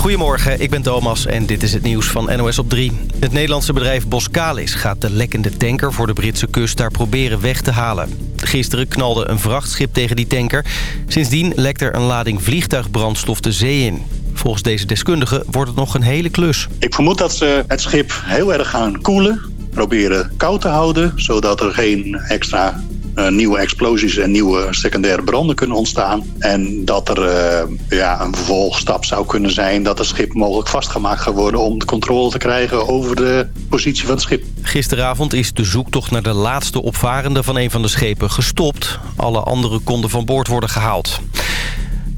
Goedemorgen, ik ben Thomas en dit is het nieuws van NOS op 3. Het Nederlandse bedrijf Boskalis gaat de lekkende tanker voor de Britse kust daar proberen weg te halen. Gisteren knalde een vrachtschip tegen die tanker. Sindsdien lekt er een lading vliegtuigbrandstof de zee in. Volgens deze deskundigen wordt het nog een hele klus. Ik vermoed dat ze het schip heel erg gaan koelen. Proberen koud te houden, zodat er geen extra nieuwe explosies en nieuwe secundaire branden kunnen ontstaan. En dat er uh, ja, een vervolgstap zou kunnen zijn dat het schip mogelijk vastgemaakt gaat worden om de controle te krijgen over de positie van het schip. Gisteravond is de zoektocht naar de laatste opvarende van een van de schepen gestopt. Alle anderen konden van boord worden gehaald.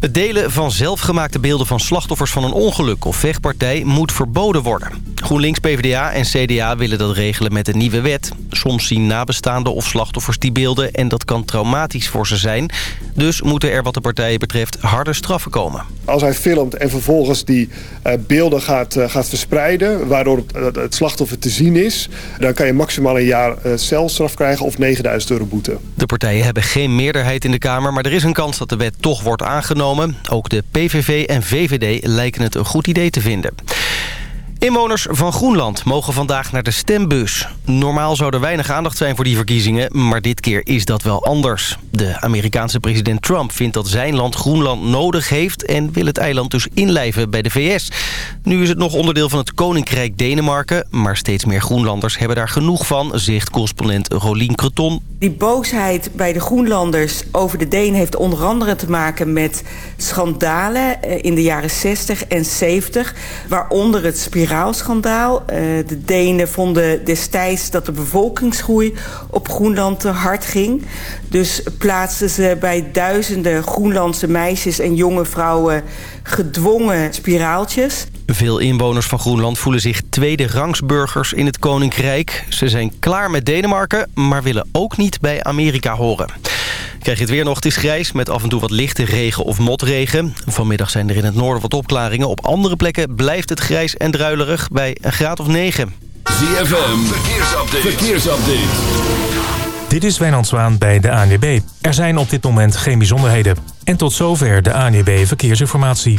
Het delen van zelfgemaakte beelden van slachtoffers van een ongeluk of vechtpartij moet verboden worden. GroenLinks, PvdA en CDA willen dat regelen met een nieuwe wet. Soms zien nabestaanden of slachtoffers die beelden en dat kan traumatisch voor ze zijn. Dus moeten er wat de partijen betreft harde straffen komen. Als hij filmt en vervolgens die uh, beelden gaat, uh, gaat verspreiden... waardoor het, slachtoffer te zien is... dan kan je maximaal een jaar uh, celstraf krijgen of 9000 euro boete. De partijen hebben geen meerderheid in de Kamer... maar er is een kans dat de wet toch wordt aangenomen. Ook de PVV en VVD lijken het een goed idee te vinden. Inwoners van Groenland mogen vandaag naar de stembus. Normaal zou er weinig aandacht zijn voor die verkiezingen, maar dit keer is dat wel anders. De Amerikaanse president Trump vindt dat zijn land Groenland nodig heeft... en wil het eiland dus inlijven bij de VS. Nu is het nog onderdeel van het Koninkrijk Denemarken... maar steeds meer Groenlanders hebben daar genoeg van, zegt correspondent Rolien Creton. Die boosheid bij de Groenlanders over de Denen heeft onder andere te maken met schandalen... in de jaren 60 en 70, waaronder het spiraal Uh, de Denen vonden destijds dat de bevolkingsgroei op Groenland te hard ging. Dus plaatsten ze bij duizenden Groenlandse meisjes en jonge vrouwen gedwongen spiraaltjes. Veel inwoners van Groenland voelen zich tweede rangsburgers in het Koninkrijk. Ze zijn klaar met Denemarken, maar willen ook niet bij Amerika horen. Krijg je het weer nog, het is grijs met af en toe wat lichte regen of motregen. Vanmiddag zijn er in het noorden wat opklaringen. Op andere plekken blijft het grijs en druilerig bij een graad of 9. ZFM, verkeersupdate. verkeersupdate. Dit is Wijnand Zwaan bij de ANWB. Er zijn op dit moment geen bijzonderheden. En tot zover de ANWB Verkeersinformatie.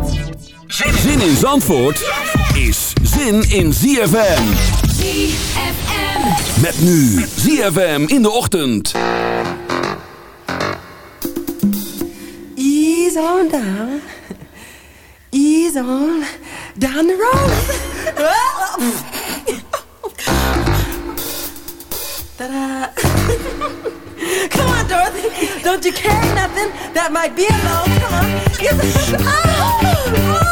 Zin in Zandvoort is zin in ZFM. ZFM. Met nu ZFM in de ochtend. Ease on down. Ease on down the road. Ta-da. Come on, Dorothy. Don't you carry nothing that might be alone. Come on. Yes. Oh, oh.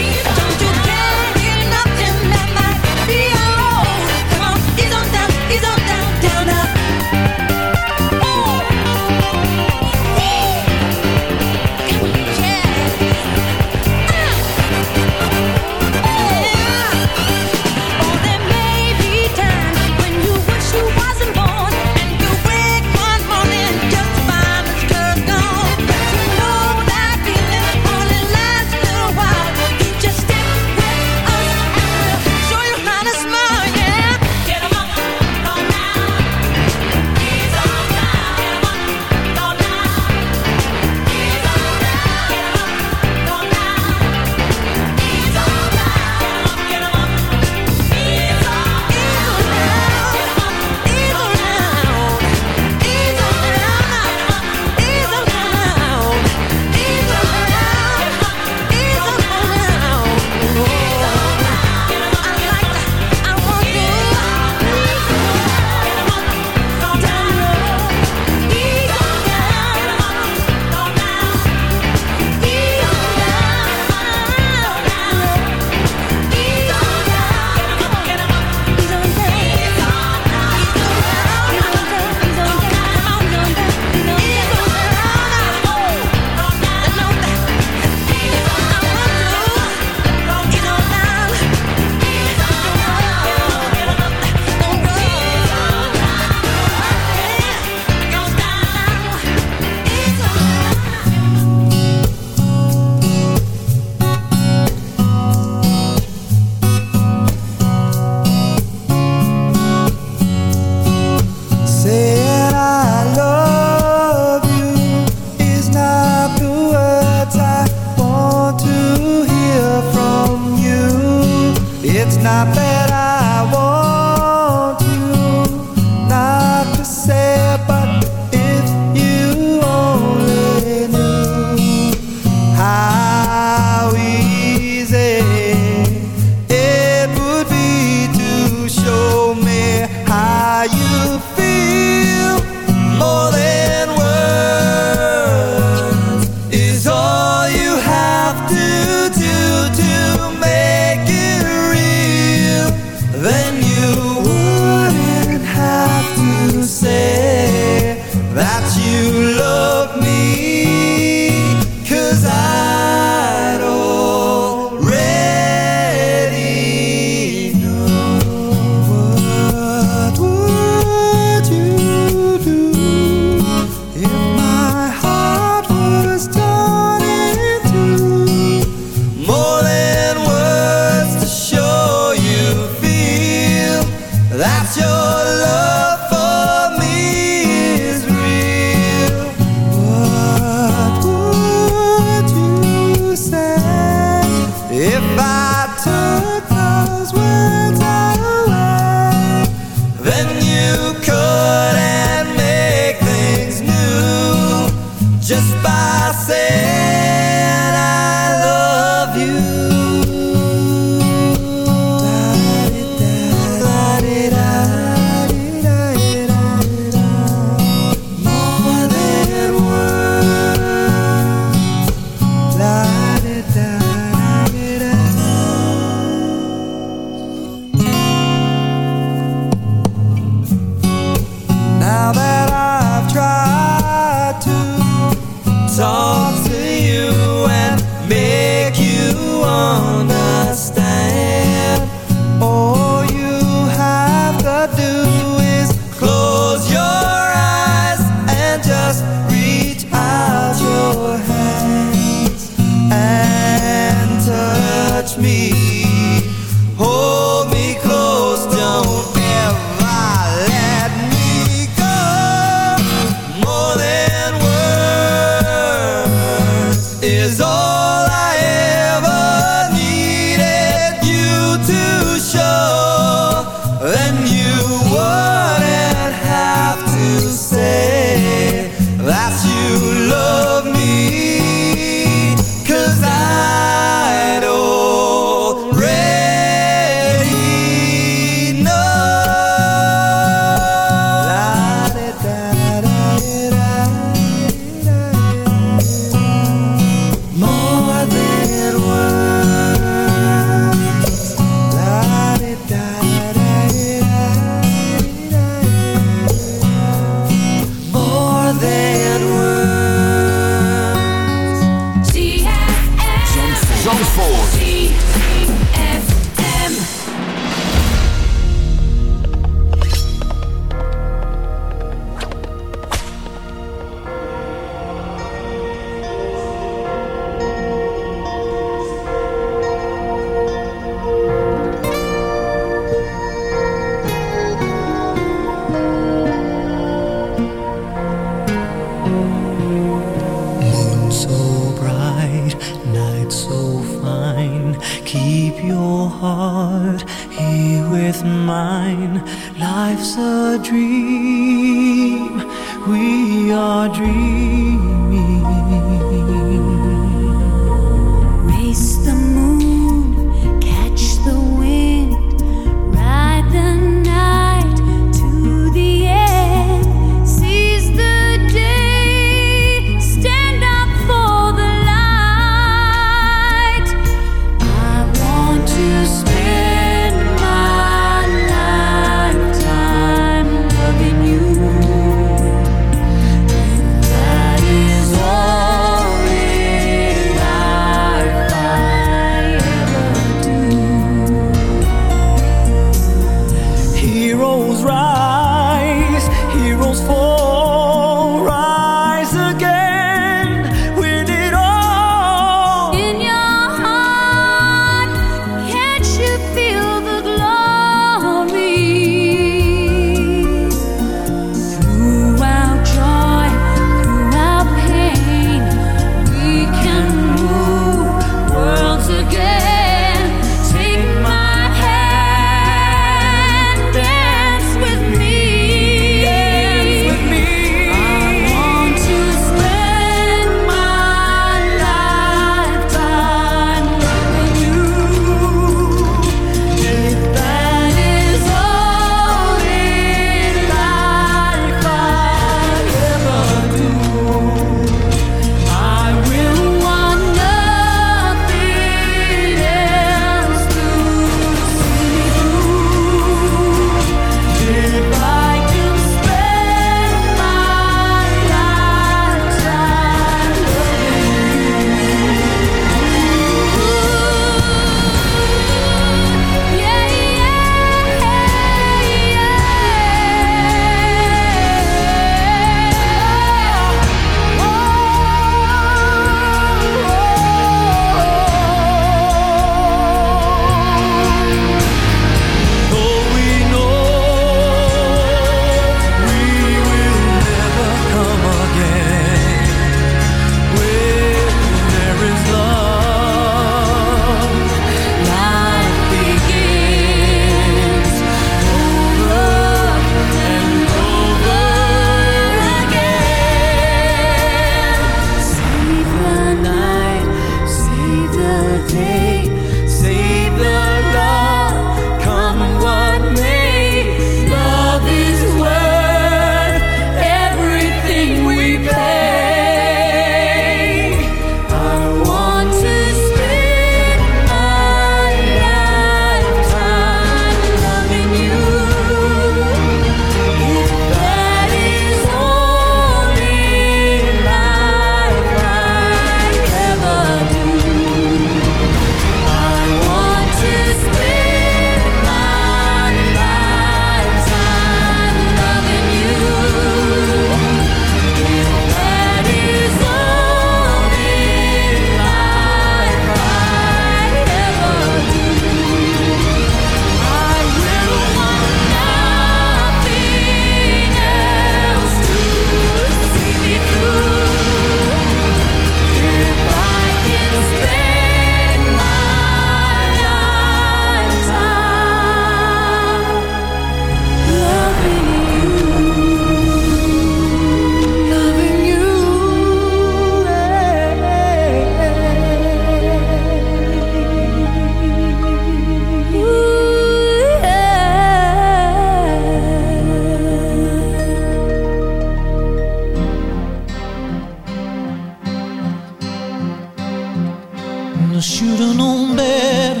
I should've known better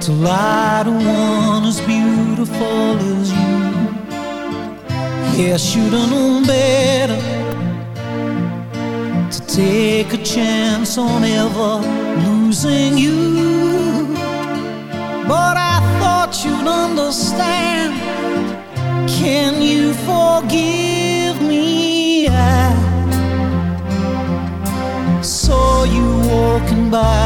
to lie to one as beautiful as you. Yeah, I should've known better to take a chance on ever losing you. But I thought you'd understand. Can you forgive me? más.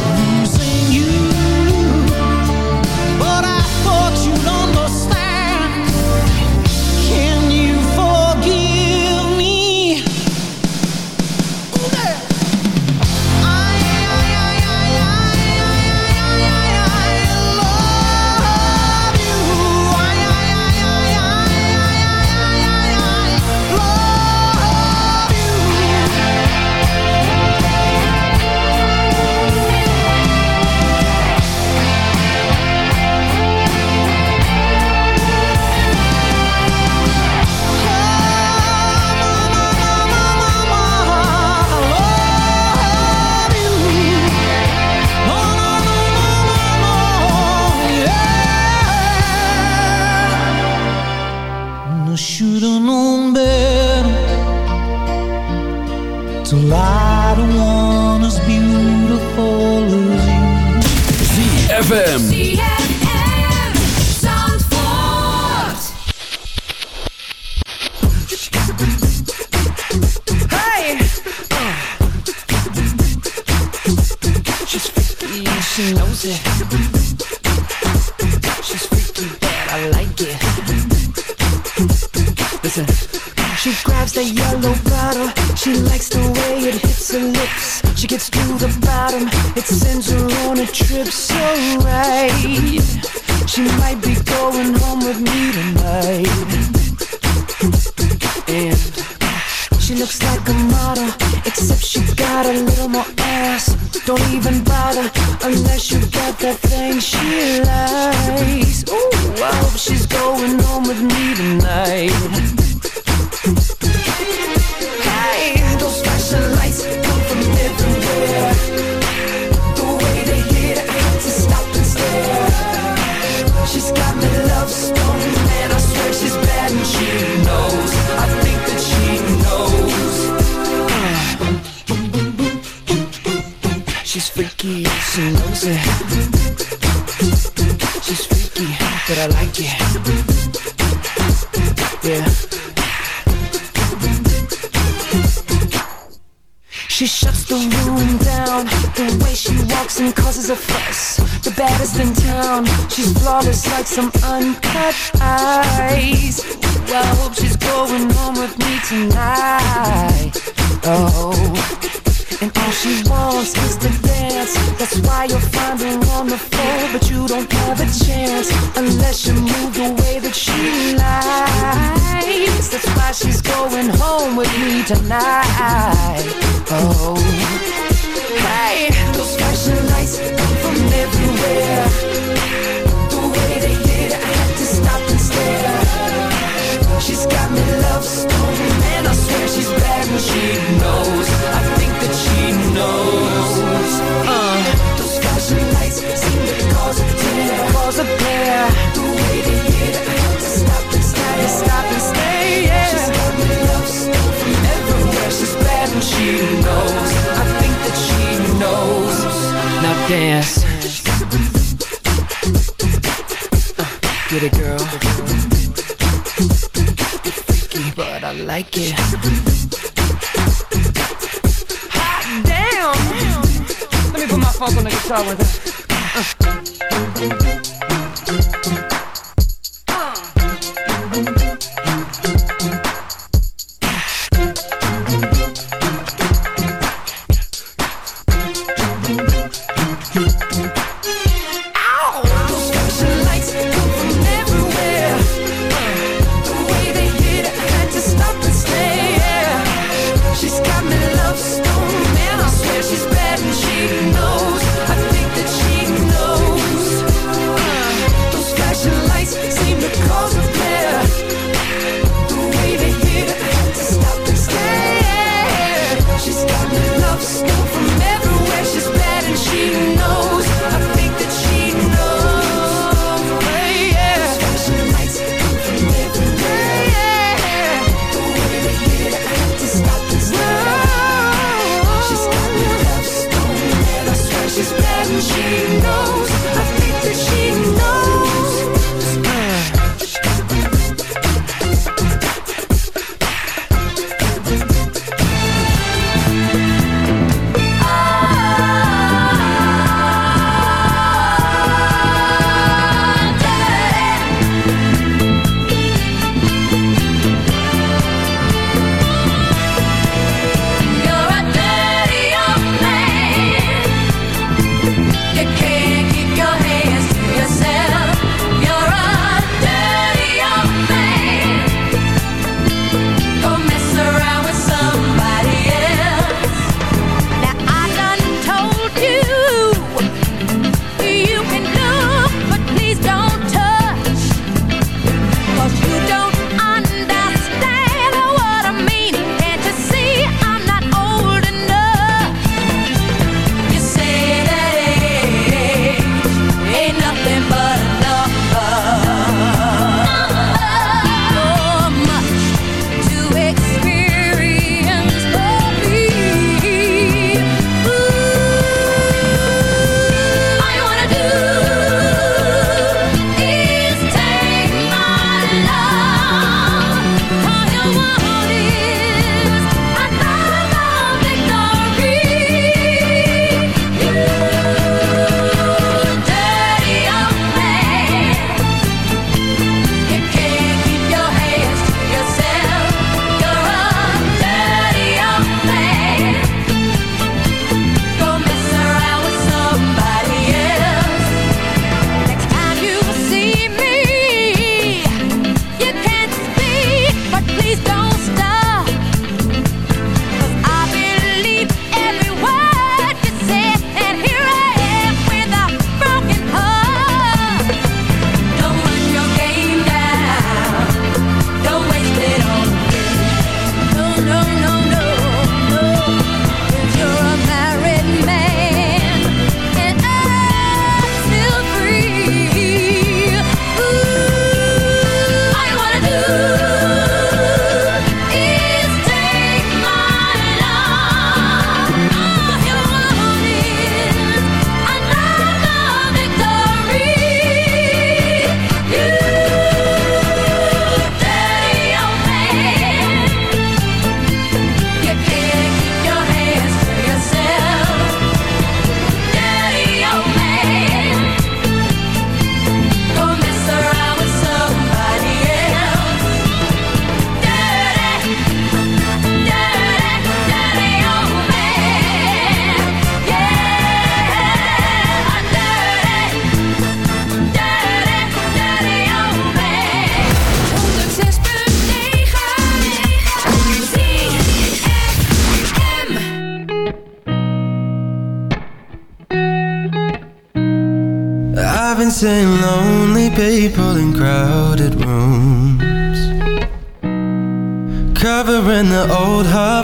to lie to one as beautiful as you. ZFM. Hey! She's freaky, she knows it. She's freaky bad, I like it. Listen. She grabs the yellow bottle. She likes her lips. She gets to the bottom. It sends her on a trip so right. She might be going She's flawless like some uncut eyes. I hope she's going home with me tonight. Oh, and all she wants is to dance. That's why you'll find her on the floor, but you don't have a chance unless you move the way that she likes. That's why she's going home with me tonight. Oh, hey, those flashing lights come from everywhere I swear she's bad and she knows I think that she knows uh. Those seem to cause a tear Cause a tear The way to stop and Stop and stay, She's got me from everywhere She's bad and she knows I think that she knows Now dance Get it girl like it. Hot damn. Let me put my funk on the guitar with her. Uh.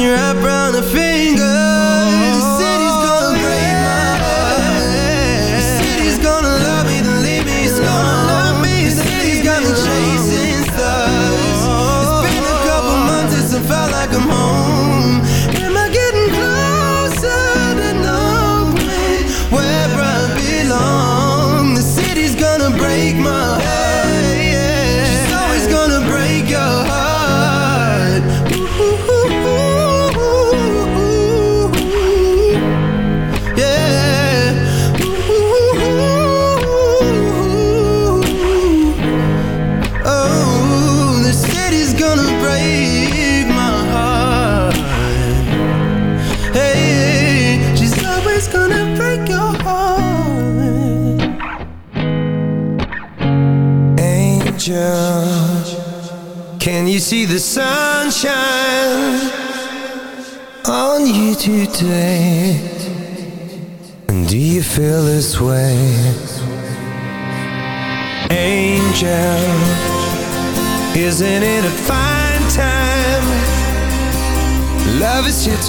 Me wrapped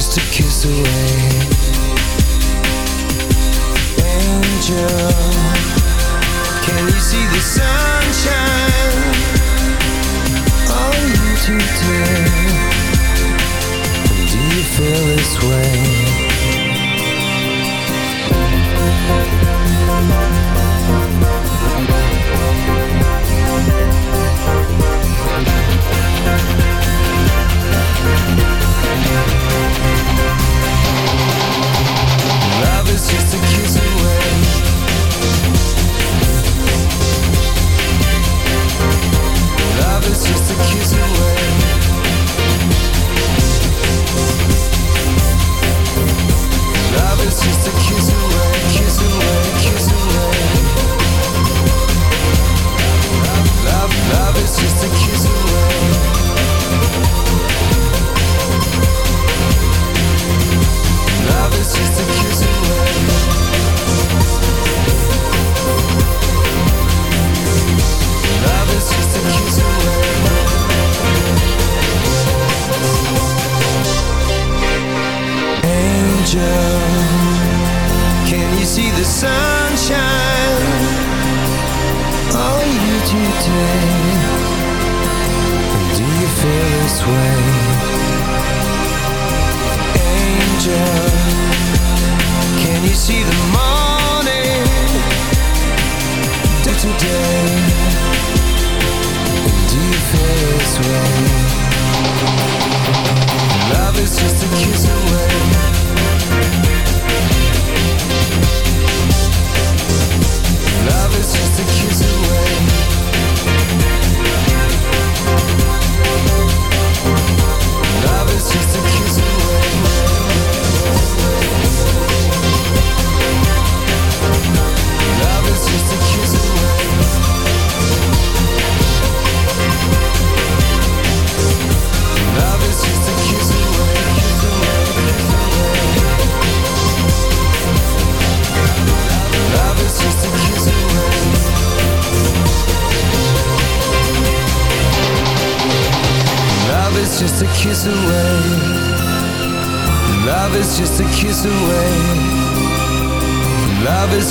just a kiss away. Angel, can you see the sunshine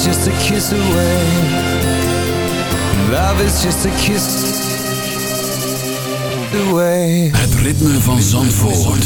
just a kiss away. Love is just a kiss away. Het ritme van Zandvoort.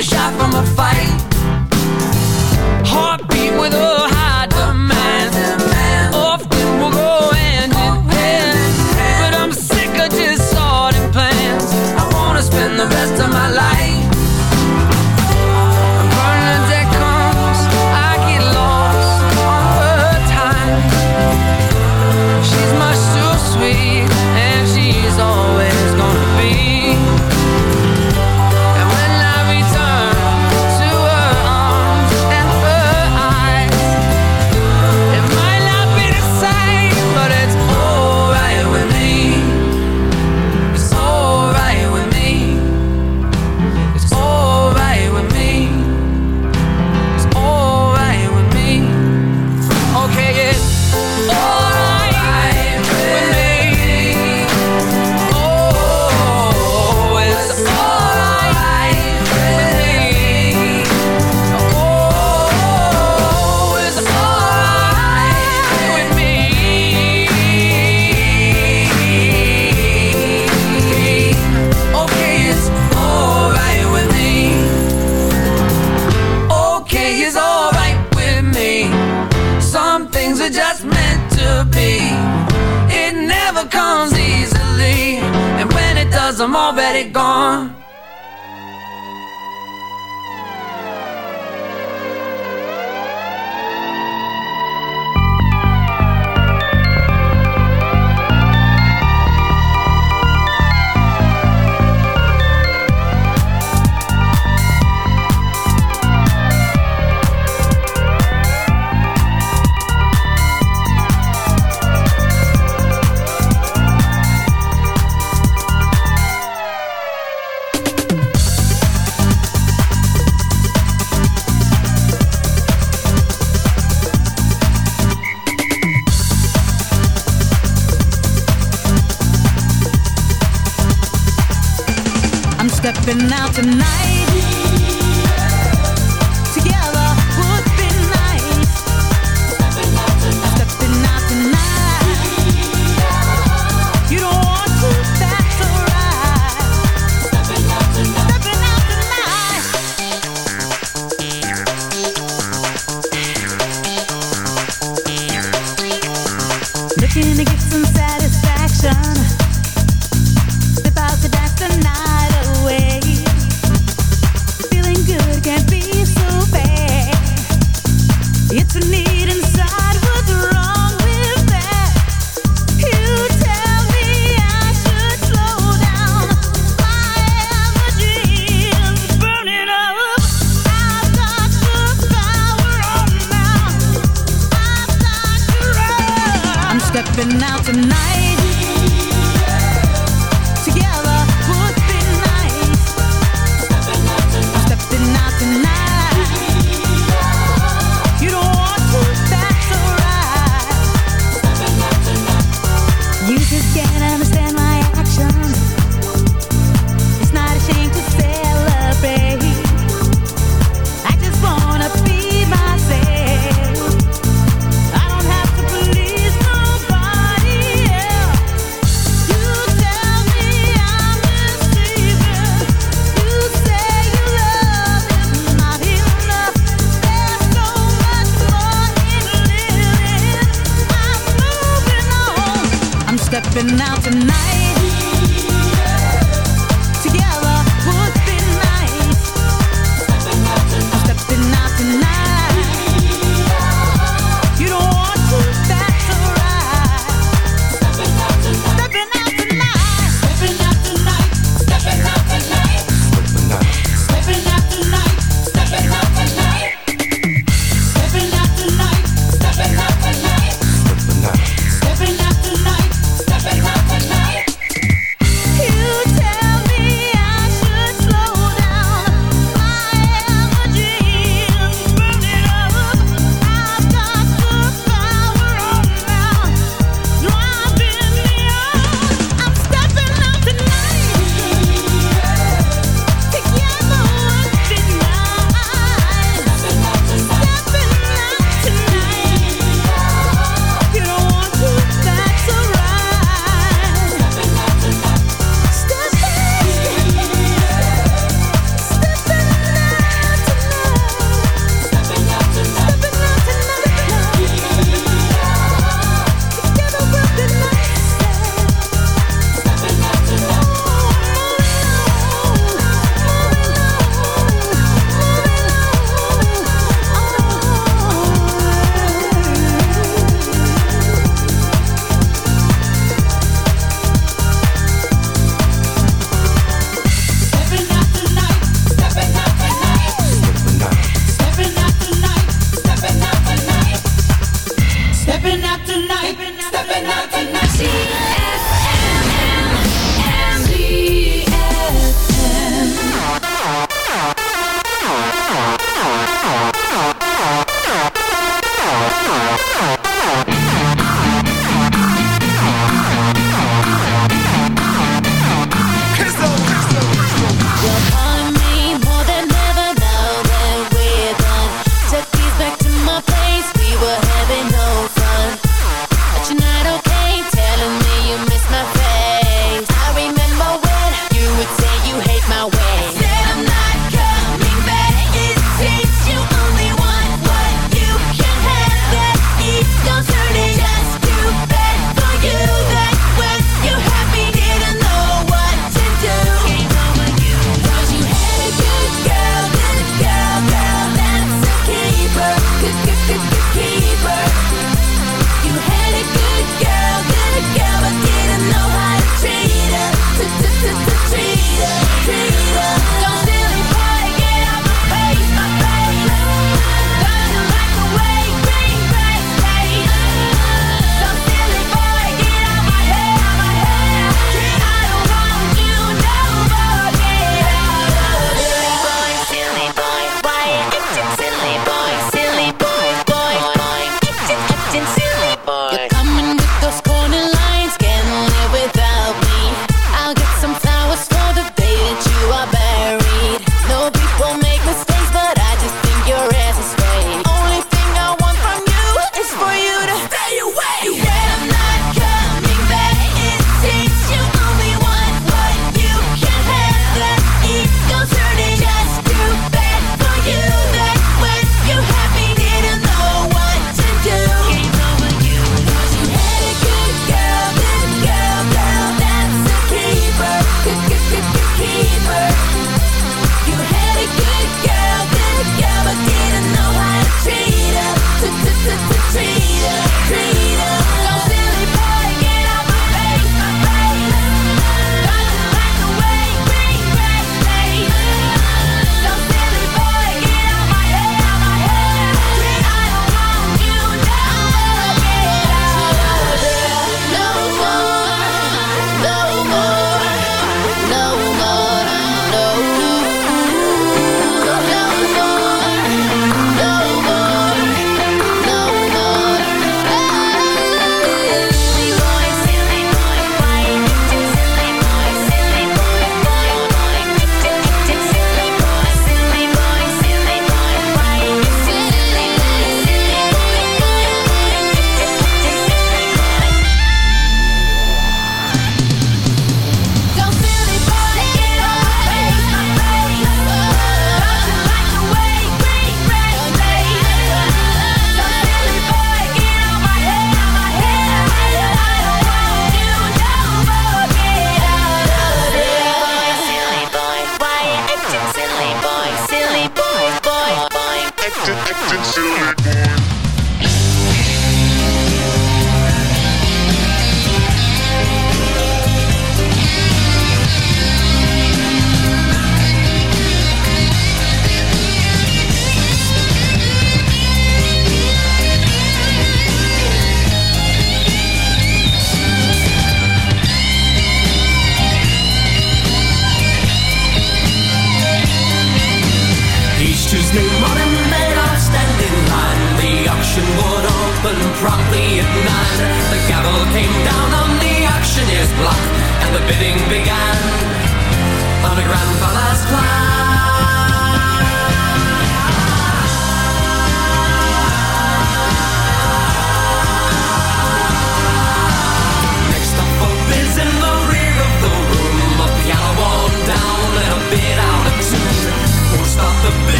a shot from a fight.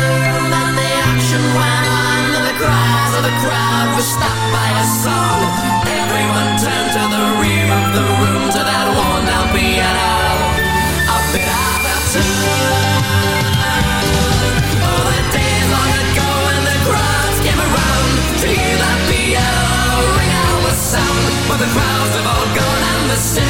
The room the action ran on the cries of the crowd were stopped by a song. Everyone turned to the rear the room to that one, that'll be alone. I'll fit out too All the days I'd go and the crowds have all gone and the symphony's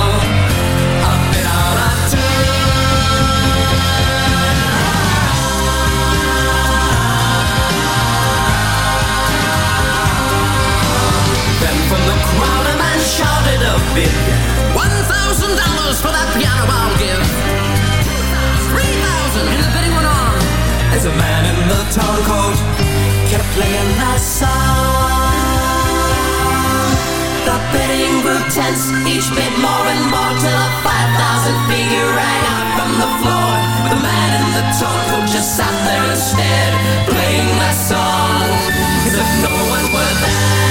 One thousand dollars for that piano I'll give. And the bidding went on. As a man in the coat kept playing that song. The bidding grew tense, each bid more and more till a five thousand figure rang out from the floor. The man in the just sat there instead, playing that song as if no one were there.